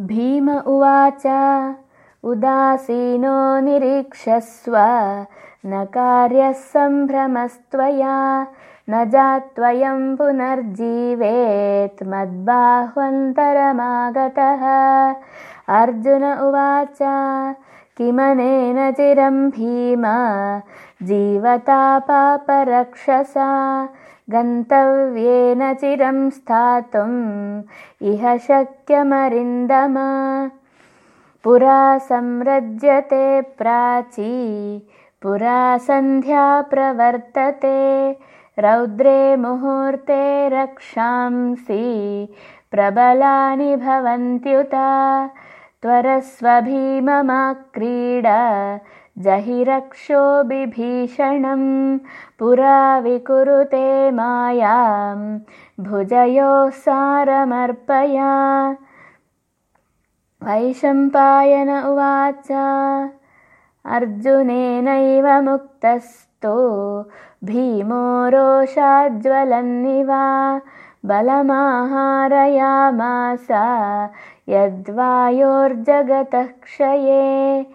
भीम उवाच उदासीनो निरीक्षस्व न कार्यः सम्भ्रमस्त्वया न जात्वयं पुनर्जीवेत् मद्बाह्वन्तरमागतः। अर्जुन उवाच किमनेन चिरं भीम जीवता पापरक्षसा गन्तव्येन चिरं स्थातुम्। इह शक्यमरिन्दम। पुरा संरज्यते प्राची पुरा सन्ध्या प्रवर्तते। रौद्रे मुहूर्ते रक्षांसि प्रबलानि भवन्त्युत। त्वरस्वभीममाक्रीड जहिरक्षो बिभीषणम् पुरा विकुरुते मायां भुजयोः सारमर्पया। वैशम्पायन उवाच अर्जुनेनैव मुक्तस्तो भीमो रोषाज्वलन्निवा बलमाहारयामास यद्वायोर्जगतः क्षये